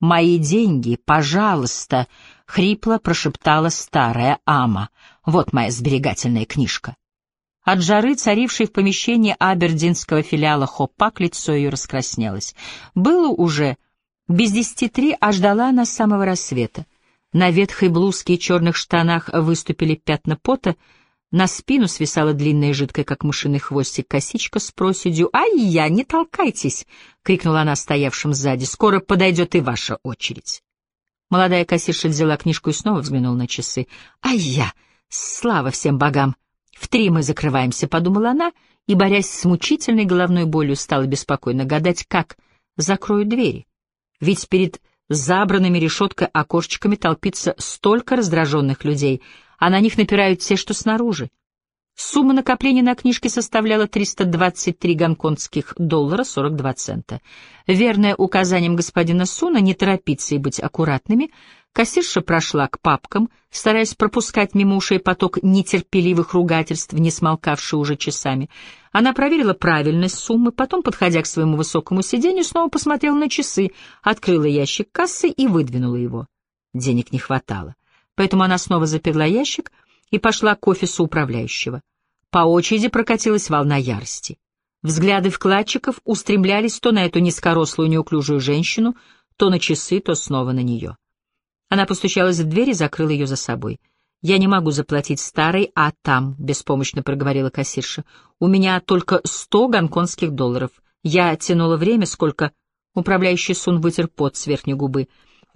«Мои деньги, пожалуйста!» — хрипло прошептала старая Ама. «Вот моя сберегательная книжка». От жары, царившей в помещении абердинского филиала Хопак, лицо ее раскраснелось. Было уже без десяти три, а ждала она с самого рассвета. На ветхой блузке и черных штанах выступили пятна пота, на спину свисала длинная жидкая, как мышиный хвостик, косичка с проседью. «Ай, я, не толкайтесь!» — крикнула она стоявшим сзади. «Скоро подойдет и ваша очередь». Молодая кассирша взяла книжку и снова взглянула на часы. «Ай, я! Слава всем богам! В три мы закрываемся», — подумала она, и, борясь с мучительной головной болью, стала беспокойно гадать, как закроют двери. Ведь перед забранными решеткой окошечками толпится столько раздраженных людей, а на них напирают те, что снаружи. Сумма накопления на книжке составляла 323 гонконгских доллара 42 цента. Верное указанием господина Суна не торопиться и быть аккуратными, кассирша прошла к папкам, стараясь пропускать мимо ушей поток нетерпеливых ругательств, не смолкавший уже часами. Она проверила правильность суммы, потом, подходя к своему высокому сиденью, снова посмотрела на часы, открыла ящик кассы и выдвинула его. Денег не хватало, поэтому она снова заперла ящик — и пошла к офису управляющего. По очереди прокатилась волна ярости. Взгляды вкладчиков устремлялись то на эту низкорослую неуклюжую женщину, то на часы, то снова на нее. Она постучалась в дверь и закрыла ее за собой. «Я не могу заплатить старой, а там», — беспомощно проговорила кассирша. «У меня только сто гонконгских долларов. Я тянула время, сколько...» Управляющий Сун вытер пот с верхней губы.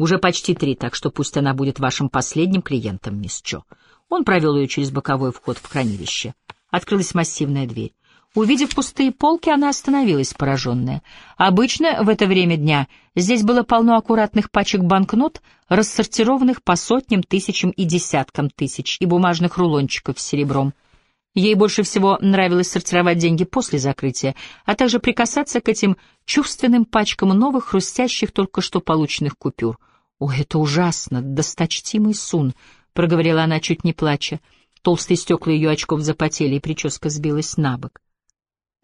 «Уже почти три, так что пусть она будет вашим последним клиентом, мисс Чо». Он провел ее через боковой вход в хранилище. Открылась массивная дверь. Увидев пустые полки, она остановилась, пораженная. Обычно в это время дня здесь было полно аккуратных пачек банкнот, рассортированных по сотням, тысячам и десяткам тысяч, и бумажных рулончиков с серебром. Ей больше всего нравилось сортировать деньги после закрытия, а также прикасаться к этим чувственным пачкам новых, хрустящих, только что полученных купюр. О, это ужасно, досточтимый Сун! — проговорила она, чуть не плача. Толстые стекла ее очков запотели, и прическа сбилась на бок.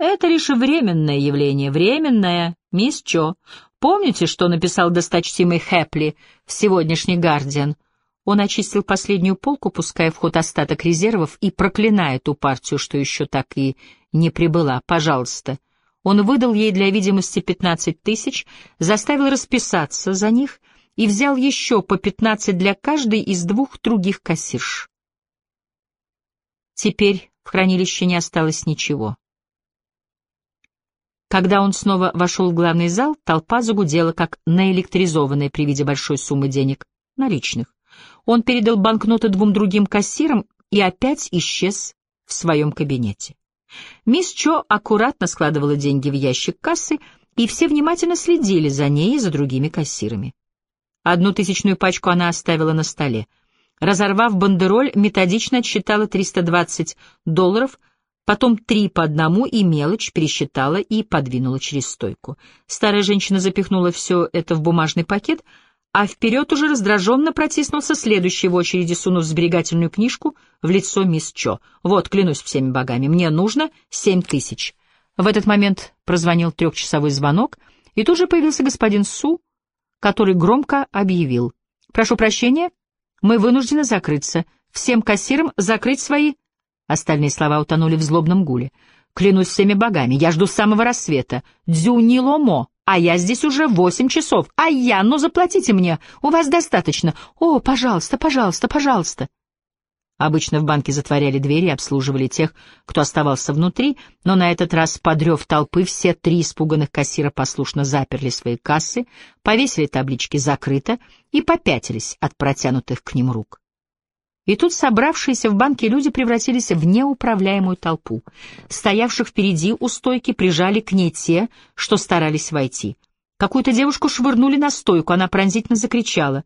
«Это лишь временное явление, временное, мисс Чо. Помните, что написал досточтимый Хэпли в сегодняшний «Гардиан»?» Он очистил последнюю полку, пуская в ход остаток резервов и проклиная ту партию, что еще так и не прибыла. «Пожалуйста». Он выдал ей для видимости пятнадцать тысяч, заставил расписаться за них и взял еще по пятнадцать для каждой из двух других кассирш. Теперь в хранилище не осталось ничего. Когда он снова вошел в главный зал, толпа загудела, как наэлектризованная при виде большой суммы денег, наличных. Он передал банкноты двум другим кассирам и опять исчез в своем кабинете. Мисс Чо аккуратно складывала деньги в ящик кассы, и все внимательно следили за ней и за другими кассирами. Одну тысячную пачку она оставила на столе. Разорвав бандероль, методично отсчитала 320 долларов, потом три по одному и мелочь пересчитала и подвинула через стойку. Старая женщина запихнула все это в бумажный пакет, а вперед уже раздраженно протиснулся следующий в очереди, сунув сберегательную книжку в лицо мисс Чо. «Вот, клянусь всеми богами, мне нужно семь тысяч». В этот момент прозвонил трехчасовой звонок, и тут же появился господин Су, который громко объявил. «Прошу прощения, мы вынуждены закрыться. Всем кассирам закрыть свои...» Остальные слова утонули в злобном гуле. «Клянусь всеми богами, я жду самого рассвета. Дзюни Ломо, а я здесь уже восемь часов. А я, ну заплатите мне, у вас достаточно. О, пожалуйста, пожалуйста, пожалуйста». Обычно в банке затворяли двери и обслуживали тех, кто оставался внутри, но на этот раз, подрев толпы, все три испуганных кассира послушно заперли свои кассы, повесили таблички «Закрыто» и попятились от протянутых к ним рук. И тут собравшиеся в банке люди превратились в неуправляемую толпу. Стоявших впереди у стойки прижали к ней те, что старались войти. Какую-то девушку швырнули на стойку, она пронзительно закричала.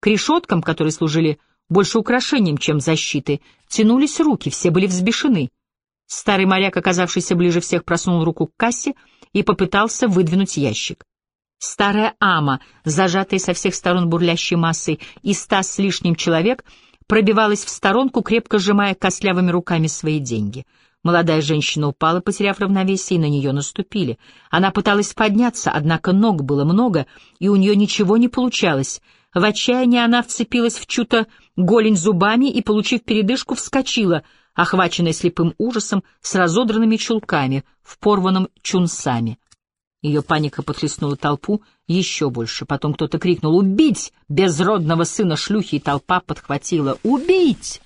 К решеткам, которые служили больше украшением, чем защитой, тянулись руки, все были взбешены. Старый моряк, оказавшийся ближе всех, просунул руку к кассе и попытался выдвинуть ящик. Старая ама, зажатая со всех сторон бурлящей массой, и ста с лишним человек, пробивалась в сторонку, крепко сжимая костлявыми руками свои деньги. Молодая женщина упала, потеряв равновесие, и на нее наступили. Она пыталась подняться, однако ног было много, и у нее ничего не получалось. В отчаянии она вцепилась в чью-то голень зубами и, получив передышку, вскочила, охваченная слепым ужасом, с разодранными чулками, в порванном чунсами. Ее паника потряснула толпу еще больше. Потом кто-то крикнул «Убить! Безродного сына шлюхи!» и толпа подхватила «Убить!»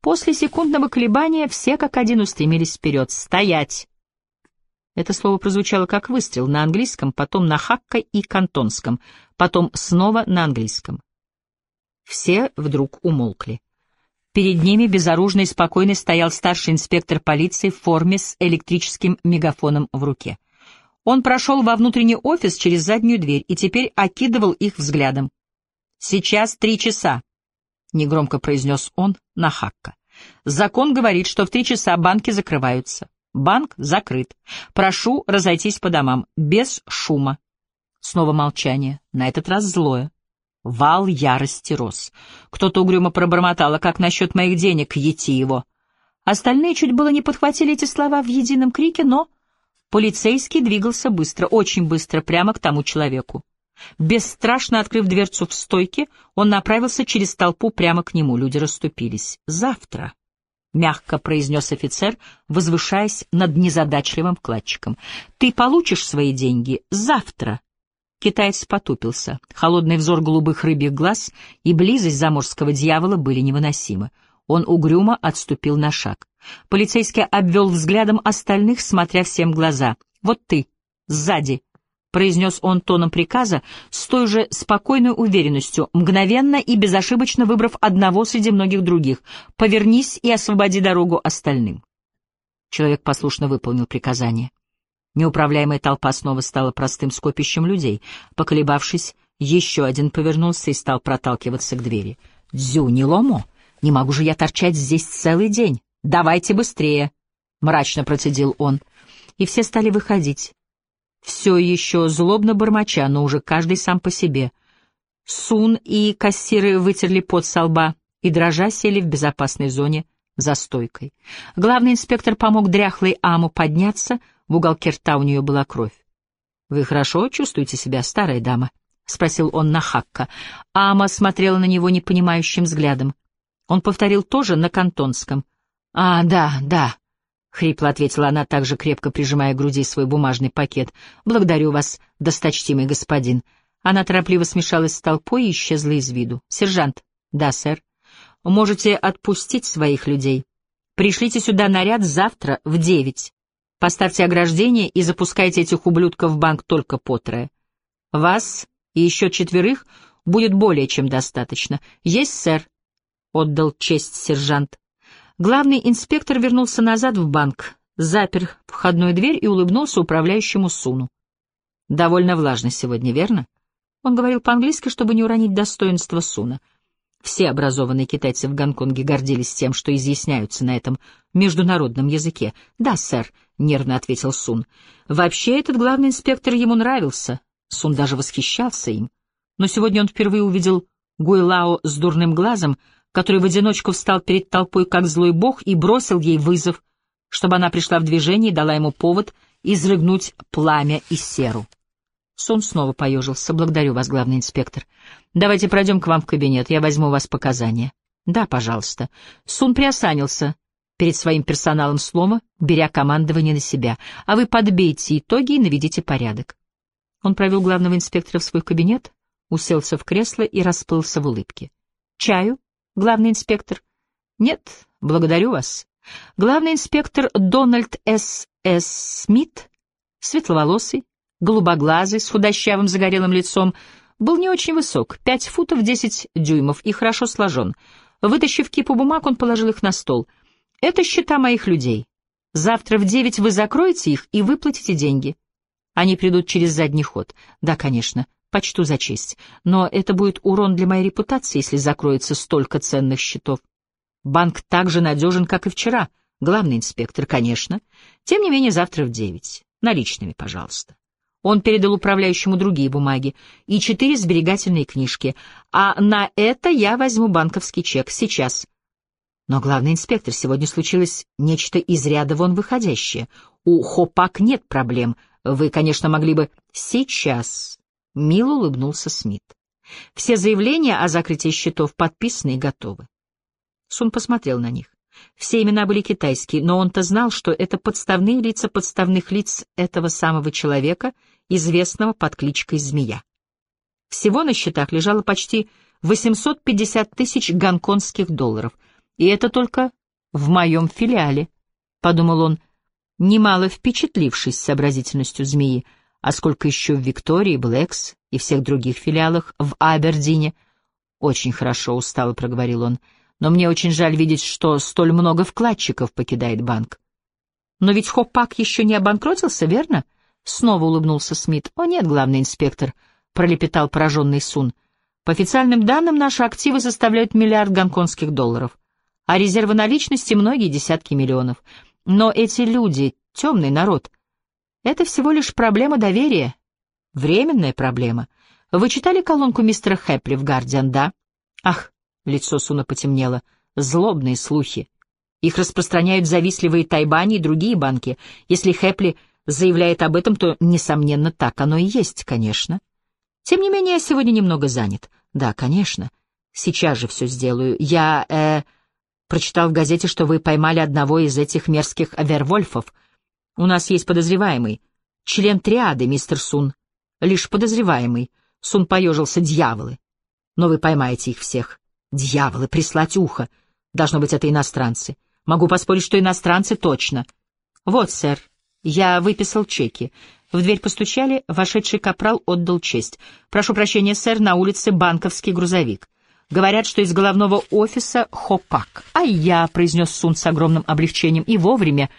После секундного колебания все как один устремились вперед. «Стоять!» Это слово прозвучало как выстрел на английском, потом на хакка и кантонском, потом снова на английском. Все вдруг умолкли. Перед ними безоружный и спокойный стоял старший инспектор полиции в форме с электрическим мегафоном в руке. Он прошел во внутренний офис через заднюю дверь и теперь окидывал их взглядом. «Сейчас три часа. — негромко произнес он на Хакка. «Закон говорит, что в три часа банки закрываются. Банк закрыт. Прошу разойтись по домам, без шума». Снова молчание, на этот раз злое. Вал ярости рос. Кто-то угрюмо пробормотал, а как насчет моих денег, ети его? Остальные чуть было не подхватили эти слова в едином крике, но полицейский двигался быстро, очень быстро, прямо к тому человеку. Бесстрашно открыв дверцу в стойке, он направился через толпу прямо к нему. Люди расступились. «Завтра», — мягко произнес офицер, возвышаясь над незадачливым вкладчиком. «Ты получишь свои деньги завтра». Китаец потупился. Холодный взор голубых рыбьих глаз и близость заморского дьявола были невыносимы. Он угрюмо отступил на шаг. Полицейский обвел взглядом остальных, смотря всем глаза. «Вот ты, сзади», произнес он тоном приказа с той же спокойной уверенностью, мгновенно и безошибочно выбрав одного среди многих других. «Повернись и освободи дорогу остальным». Человек послушно выполнил приказание. Неуправляемая толпа снова стала простым скопищем людей. Поколебавшись, еще один повернулся и стал проталкиваться к двери. «Дзю, не ломо! Не могу же я торчать здесь целый день! Давайте быстрее!» — мрачно процедил он. И все стали выходить все еще злобно бормоча, но уже каждый сам по себе. Сун и кассиры вытерли пот со лба и, дрожа, сели в безопасной зоне за стойкой. Главный инспектор помог дряхлой Аму подняться, в уголке рта у нее была кровь. «Вы хорошо чувствуете себя, старая дама?» — спросил он на Хакка. Ама смотрела на него непонимающим взглядом. Он повторил тоже на кантонском. «А, да, да», — хрипло ответила она, также крепко прижимая к груди свой бумажный пакет. «Благодарю вас, досточтимый господин». Она торопливо смешалась с толпой и исчезла из виду. «Сержант». «Да, сэр». «Можете отпустить своих людей. Пришлите сюда наряд завтра в девять. Поставьте ограждение и запускайте этих ублюдков в банк только по трое. Вас и еще четверых будет более чем достаточно. Есть, сэр», — отдал честь сержант. Главный инспектор вернулся назад в банк, запер входную дверь и улыбнулся управляющему Суну. «Довольно влажно сегодня, верно?» Он говорил по-английски, чтобы не уронить достоинство Суна. Все образованные китайцы в Гонконге гордились тем, что изъясняются на этом международном языке. «Да, сэр», — нервно ответил Сун. «Вообще этот главный инспектор ему нравился». Сун даже восхищался им. Но сегодня он впервые увидел Гуйлао с дурным глазом, который в одиночку встал перед толпой как злой бог и бросил ей вызов, чтобы она пришла в движение и дала ему повод изрыгнуть пламя и серу. Сун снова поежился. «Благодарю вас, главный инспектор. Давайте пройдем к вам в кабинет, я возьму у вас показания». «Да, пожалуйста». Сун приосанился перед своим персоналом слома, беря командование на себя. «А вы подбейте итоги и наведите порядок». Он провел главного инспектора в свой кабинет, уселся в кресло и расплылся в улыбке. «Чаю?» Главный инспектор? Нет, благодарю вас. Главный инспектор Дональд С. С. Смит, светловолосый, голубоглазый, с худощавым загорелым лицом, был не очень высок, пять футов десять дюймов и хорошо сложен. Вытащив кипу бумаг, он положил их на стол. «Это счета моих людей. Завтра в девять вы закроете их и выплатите деньги. Они придут через задний ход. Да, конечно. Почту за честь. Но это будет урон для моей репутации, если закроется столько ценных счетов. Банк так же надежен, как и вчера. Главный инспектор, конечно. Тем не менее, завтра в девять. Наличными, пожалуйста. Он передал управляющему другие бумаги и четыре сберегательные книжки. А на это я возьму банковский чек сейчас. Но, главный инспектор, сегодня случилось нечто из ряда вон выходящее. У Хопак нет проблем. Вы, конечно, могли бы... Сейчас. Мило улыбнулся Смит. Все заявления о закрытии счетов подписаны и готовы. Сун посмотрел на них. Все имена были китайские, но он-то знал, что это подставные лица подставных лиц этого самого человека, известного под кличкой Змея. Всего на счетах лежало почти 850 тысяч гонконгских долларов — и это только в моем филиале, — подумал он, немало впечатлившись сообразительностью змеи, а сколько еще в Виктории, Блэкс и всех других филиалах в Абердине. Очень хорошо, устало проговорил он, но мне очень жаль видеть, что столь много вкладчиков покидает банк. Но ведь Хоппак еще не обанкротился, верно? Снова улыбнулся Смит. О нет, главный инспектор, пролепетал пораженный Сун. По официальным данным, наши активы составляют миллиард гонконгских долларов а резервы наличности многие десятки миллионов. Но эти люди, темный народ, это всего лишь проблема доверия, временная проблема. Вы читали колонку мистера Хэпли в «Гардиан», да? Ах, лицо Суна потемнело. Злобные слухи. Их распространяют завистливые Тайбани и другие банки. Если Хэпли заявляет об этом, то, несомненно, так оно и есть, конечно. Тем не менее, я сегодня немного занят. Да, конечно. Сейчас же все сделаю. Я, э... Прочитал в газете, что вы поймали одного из этих мерзких вервольфов. У нас есть подозреваемый. Член триады, мистер Сун. Лишь подозреваемый. Сун поежился. Дьяволы. Но вы поймаете их всех. Дьяволы, прислать ухо. Должно быть, это иностранцы. Могу поспорить, что иностранцы точно. Вот, сэр, я выписал чеки. В дверь постучали, вошедший капрал отдал честь. «Прошу прощения, сэр, на улице банковский грузовик». Говорят, что из головного офиса Хопак. А я, — произнес Сун с огромным облегчением, — и вовремя.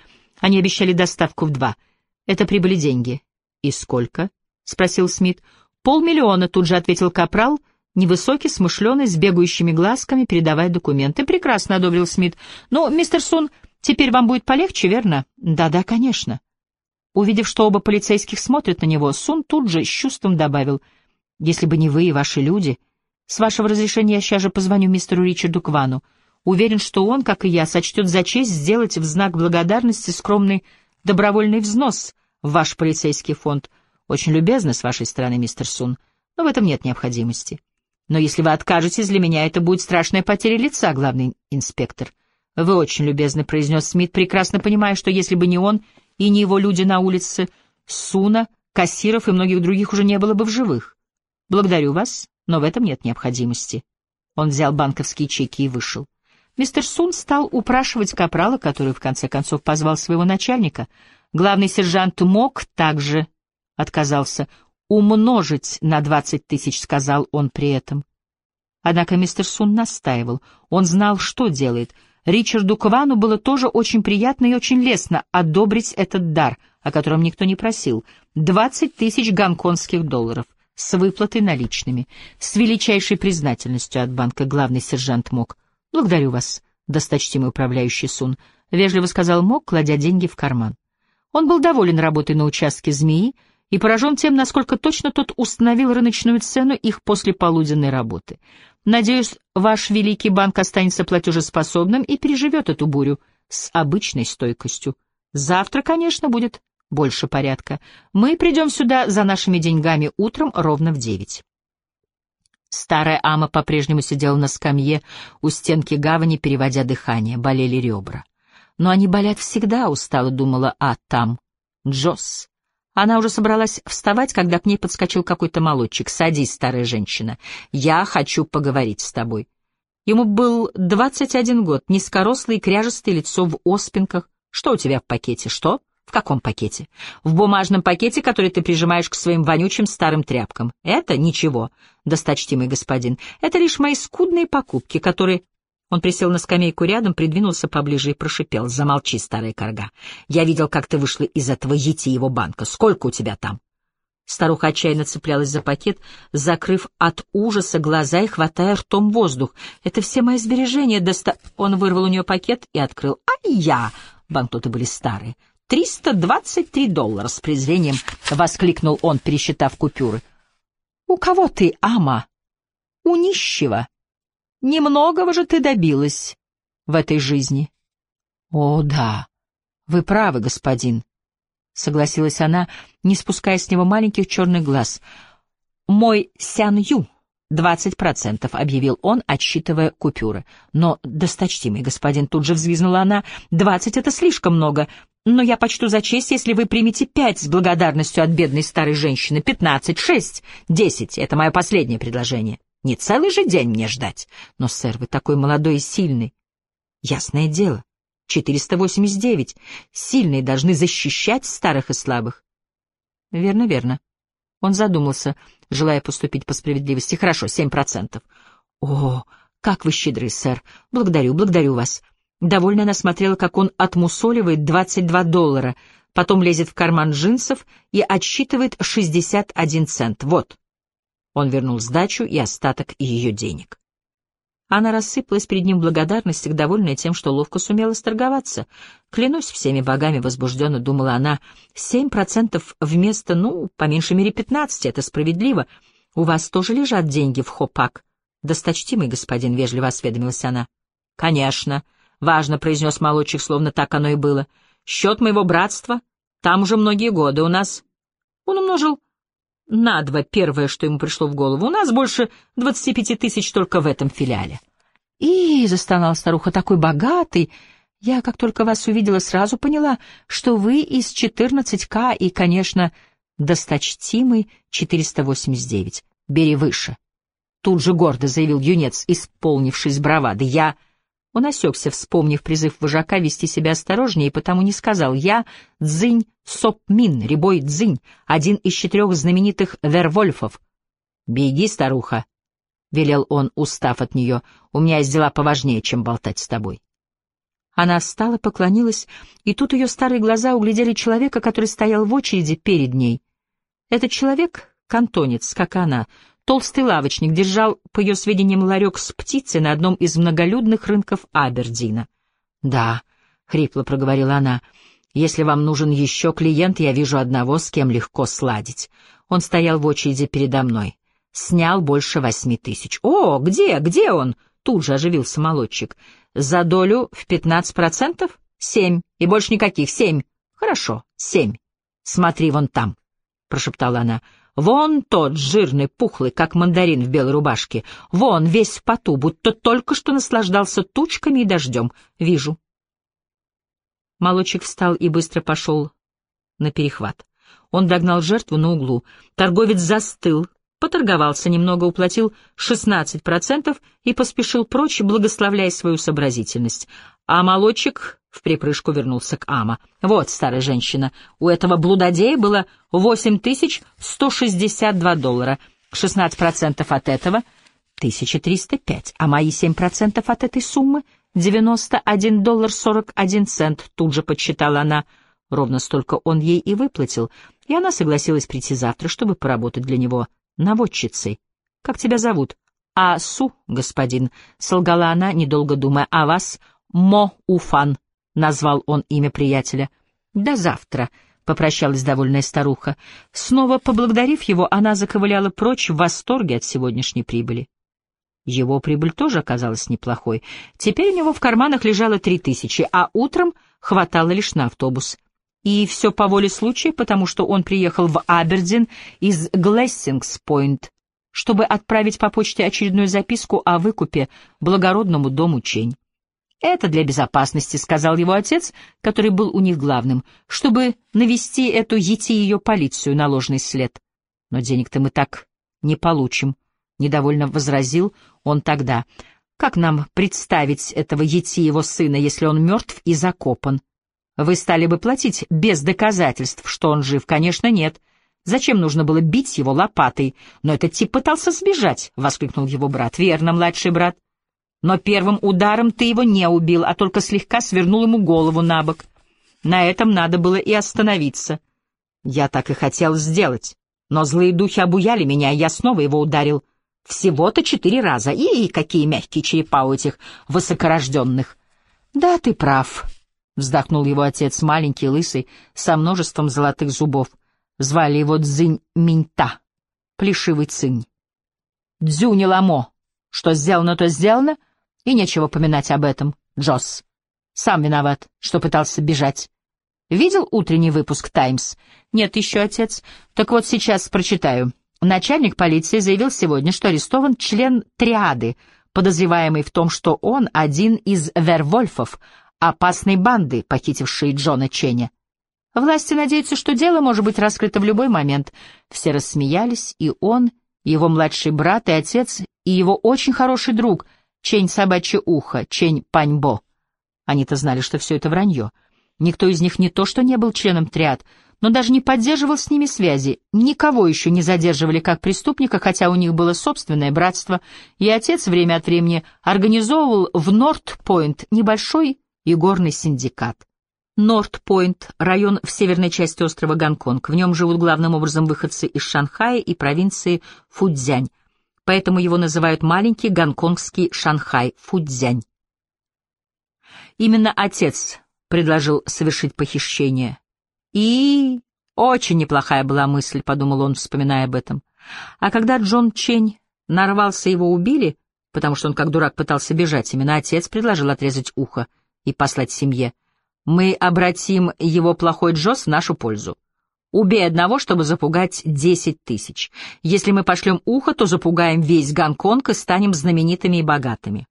Они обещали доставку в два. Это прибыли деньги. И сколько? — спросил Смит. Полмиллиона, тут же ответил Капрал, невысокий, смышленый, с бегающими глазками, передавая документы. Прекрасно, — одобрил Смит. Ну, мистер Сун, теперь вам будет полегче, верно? Да-да, конечно. Увидев, что оба полицейских смотрят на него, Сун тут же с чувством добавил, «Если бы не вы и ваши люди...» С вашего разрешения я сейчас же позвоню мистеру Ричарду Квану. Уверен, что он, как и я, сочтет за честь сделать в знак благодарности скромный добровольный взнос в ваш полицейский фонд. Очень любезно с вашей стороны, мистер Сун, но в этом нет необходимости. Но если вы откажетесь, для меня это будет страшная потеря лица, главный инспектор. Вы очень любезно, — произнес Смит, прекрасно понимая, что если бы не он и не его люди на улице, Суна, кассиров и многих других уже не было бы в живых. Благодарю вас, но в этом нет необходимости. Он взял банковские чеки и вышел. Мистер Сун стал упрашивать капрала, который в конце концов позвал своего начальника. Главный сержант мог также отказался умножить на двадцать тысяч, сказал он при этом. Однако мистер Сун настаивал. Он знал, что делает. Ричарду Квану было тоже очень приятно и очень лестно одобрить этот дар, о котором никто не просил. Двадцать тысяч гонконгских долларов — с выплатой наличными. С величайшей признательностью от банка главный сержант Мок. «Благодарю вас, досточтимый управляющий Сун», — вежливо сказал Мок, кладя деньги в карман. Он был доволен работой на участке «Змеи» и поражен тем, насколько точно тот установил рыночную цену их после полуденной работы. «Надеюсь, ваш великий банк останется платежеспособным и переживет эту бурю с обычной стойкостью. Завтра, конечно, будет больше порядка. Мы придем сюда за нашими деньгами утром ровно в девять. Старая Ама по-прежнему сидела на скамье у стенки гавани, переводя дыхание, болели ребра. Но они болят всегда, устало думала А там. Джосс. Она уже собралась вставать, когда к ней подскочил какой-то молодчик. «Садись, старая женщина. Я хочу поговорить с тобой». Ему был двадцать один год, низкорослый, кряжестое лицо в оспинках. «Что у тебя в пакете? Что?» Каком пакете? В бумажном пакете, который ты прижимаешь к своим вонючим старым тряпкам. Это ничего, досточтимый господин. Это лишь мои скудные покупки, которые... Он присел на скамейку рядом, придвинулся поближе и прошипел. Замолчи, старая корга. Я видел, как ты вышла из этого его банка. Сколько у тебя там? Старуха отчаянно цеплялась за пакет, закрыв от ужаса глаза и хватая ртом воздух. «Это все мои сбережения, доста...» Он вырвал у нее пакет и открыл. «А я!» Банкноты были старые. «Триста двадцать три доллара!» — с презрением воскликнул он, пересчитав купюры. «У кого ты, Ама?» «У нищего. Немногого же ты добилась. в этой жизни. О, да, вы правы, господин, — согласилась она, не спуская с него маленьких черных глаз. Мой Сян Ю «Двадцать процентов», — объявил он, отсчитывая купюры. «Но, досточтимый господин», — тут же взвизнула она, — «двадцать — это слишком много. Но я почту за честь, если вы примете пять с благодарностью от бедной старой женщины, пятнадцать, шесть, десять — это мое последнее предложение. Не целый же день мне ждать. Но, сэр, вы такой молодой и сильный. Ясное дело. Четыреста восемьдесят девять. Сильные должны защищать старых и слабых. Верно, верно. Он задумался, желая поступить по справедливости. Хорошо, семь процентов. О, как вы щедры, сэр. Благодарю, благодарю вас. Довольно она смотрела, как он отмусоливает двадцать два доллара, потом лезет в карман джинсов и отсчитывает шестьдесят один цент. Вот. Он вернул сдачу и остаток ее денег. Она рассыпалась перед ним в благодарностях, довольная тем, что ловко сумела сторговаться. Клянусь всеми богами, возбужденно думала она, семь процентов вместо, ну, по меньшей мере пятнадцати, это справедливо. У вас тоже лежат деньги в хопак? Досточтимый господин, вежливо осведомилась она. Конечно, важно произнес молодчик, словно так оно и было. Счет моего братства, там уже многие годы у нас. Он умножил на два первое, что ему пришло в голову. У нас больше двадцати пяти тысяч только в этом филиале. И, — застонала старуха, — такой богатый. Я, как только вас увидела, сразу поняла, что вы из 14К и, конечно, досточтимый 489. Бери выше. Тут же гордо заявил юнец, исполнившись бравады. Я... Он осекся, вспомнив призыв вожака вести себя осторожнее, и потому не сказал «Я Цзинь Сопмин, Рябой Цзинь, один из четырех знаменитых вервольфов». «Беги, старуха», — велел он, устав от нее, — «у меня есть дела поважнее, чем болтать с тобой». Она встала, поклонилась, и тут ее старые глаза углядели человека, который стоял в очереди перед ней. Этот человек — кантонец, как она, Толстый лавочник держал, по ее сведениям, ларек с птицей на одном из многолюдных рынков Абердина. «Да», — хрипло проговорила она, — «если вам нужен еще клиент, я вижу одного, с кем легко сладить. Он стоял в очереди передо мной. Снял больше восьми тысяч». «О, где, где он?» — тут же оживился молодчик. «За долю в пятнадцать процентов? Семь. И больше никаких. Семь. Хорошо, семь. Смотри вон там», — прошептала она. Вон тот, жирный, пухлый, как мандарин в белой рубашке. Вон, весь в поту, будто только что наслаждался тучками и дождем. Вижу. Молочек встал и быстро пошел на перехват. Он догнал жертву на углу. Торговец застыл, поторговался немного, уплатил 16% и поспешил прочь, благословляя свою сообразительность. А молочек в припрыжку вернулся к Ама. «Вот, старая женщина, у этого блудодея было 8162 доллара. 16% от этого — 1305, а мои 7% от этой суммы — 91 доллар 41 цент», — тут же подсчитала она. Ровно столько он ей и выплатил, и она согласилась прийти завтра, чтобы поработать для него наводчицей. «Как тебя зовут?» «А Су, господин», — солгала она, недолго думая, — «а вас?» «Мо Уфан», — назвал он имя приятеля. «До завтра», — попрощалась довольная старуха. Снова поблагодарив его, она заковыляла прочь в восторге от сегодняшней прибыли. Его прибыль тоже оказалась неплохой. Теперь у него в карманах лежало три тысячи, а утром хватало лишь на автобус. И все по воле случая, потому что он приехал в Абердин из Глессингс-Пойнт, чтобы отправить по почте очередную записку о выкупе благородному дому Чень. «Это для безопасности», — сказал его отец, который был у них главным, чтобы навести эту ети ее полицию на ложный след. «Но денег-то мы так не получим», — недовольно возразил он тогда. «Как нам представить этого ети его сына, если он мертв и закопан? Вы стали бы платить без доказательств, что он жив? Конечно, нет. Зачем нужно было бить его лопатой? Но этот тип пытался сбежать», — воскликнул его брат. «Верно, младший брат». Но первым ударом ты его не убил, а только слегка свернул ему голову на бок. На этом надо было и остановиться. Я так и хотел сделать. Но злые духи обуяли меня, и я снова его ударил. Всего-то четыре раза. И какие мягкие черепа у этих высокорожденных. Да, ты прав, — вздохнул его отец, маленький, лысый, со множеством золотых зубов. Звали его Цзинь Миньта, плешивый цинь. Дзюни Ламо. Что сделано, то сделано — и нечего поминать об этом. Джосс. Сам виноват, что пытался бежать. Видел утренний выпуск «Таймс»? Нет еще, отец. Так вот сейчас прочитаю. Начальник полиции заявил сегодня, что арестован член триады, подозреваемый в том, что он один из вервольфов, опасной банды, похитившей Джона Ченя. Власти надеются, что дело может быть раскрыто в любой момент. Все рассмеялись, и он, его младший брат и отец, и его очень хороший друг, Чень Собачье Ухо, Чень Паньбо. Они-то знали, что все это вранье. Никто из них не то что не был членом триад, но даже не поддерживал с ними связи. Никого еще не задерживали как преступника, хотя у них было собственное братство, и отец время от времени организовывал в Норт-Пойнт небольшой игорный синдикат. Норт-Пойнт — район в северной части острова Гонконг. В нем живут главным образом выходцы из Шанхая и провинции Фудзянь, поэтому его называют маленький гонконгский Шанхай, Фудзянь. Именно отец предложил совершить похищение. И очень неплохая была мысль, подумал он, вспоминая об этом. А когда Джон Чень нарвался, его убили, потому что он как дурак пытался бежать, именно отец предложил отрезать ухо и послать семье. Мы обратим его плохой Джос в нашу пользу. Убей одного, чтобы запугать десять тысяч. Если мы пошлем ухо, то запугаем весь Гонконг и станем знаменитыми и богатыми.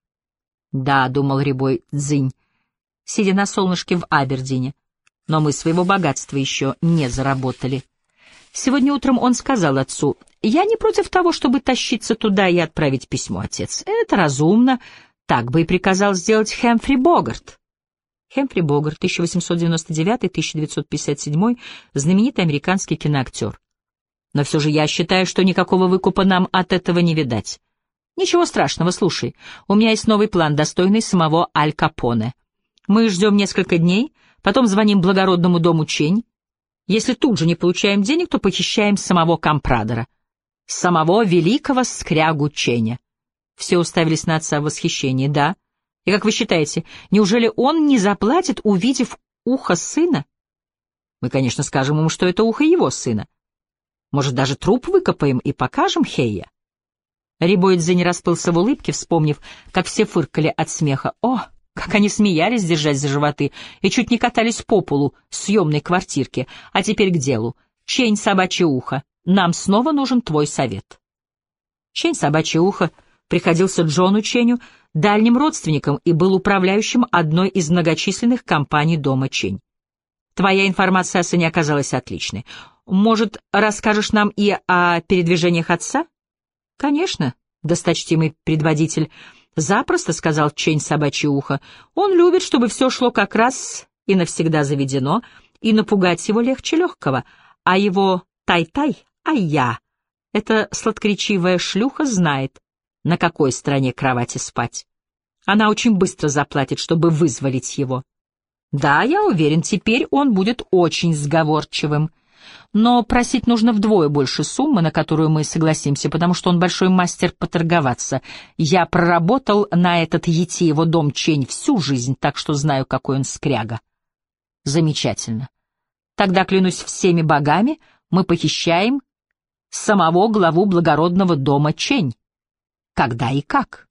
Да, — думал Рябой Цзинь, сидя на солнышке в Абердине, но мы своего богатства еще не заработали. Сегодня утром он сказал отцу, «Я не против того, чтобы тащиться туда и отправить письмо, отец. Это разумно. Так бы и приказал сделать Хэмфри Богарт». Хэмфри Богарт, 1899-1957, знаменитый американский киноактер. Но все же я считаю, что никакого выкупа нам от этого не видать. Ничего страшного, слушай. У меня есть новый план, достойный самого Аль Капоне. Мы ждем несколько дней, потом звоним благородному дому Чень. Если тут же не получаем денег, то похищаем самого компрадора. Самого великого скрягу Ченя. Все уставились на отца в восхищении. Да, и как вы считаете, неужели он не заплатит, увидев ухо сына? Мы, конечно, скажем ему, что это ухо его сына. Может, даже труп выкопаем и покажем Хейя? Рибоидзе не расплылся в улыбке, вспомнив, как все фыркали от смеха. О, как они смеялись, держась за животы, и чуть не катались по полу съемной квартирки. А теперь к делу. Чень собачье ухо. Нам снова нужен твой совет. Чень собачье ухо приходился Джону Ченю дальним родственником и был управляющим одной из многочисленных компаний дома Чень. Твоя информация о сыне оказалась отличной. Может, расскажешь нам и о передвижениях отца? Конечно, досточтимый предводитель. Запросто, — сказал Чень собачье ухо. Он любит, чтобы все шло как раз и навсегда заведено, и напугать его легче легкого. А его тай-тай, а я, эта сладкоречивая шлюха знает, на какой стороне кровати спать. Она очень быстро заплатит, чтобы вызволить его. Да, я уверен, теперь он будет очень сговорчивым. Но просить нужно вдвое больше суммы, на которую мы согласимся, потому что он большой мастер поторговаться. Я проработал на этот его дом Чень всю жизнь, так что знаю, какой он скряга. Замечательно. Тогда, клянусь всеми богами, мы похищаем самого главу благородного дома Чень. Когда и как?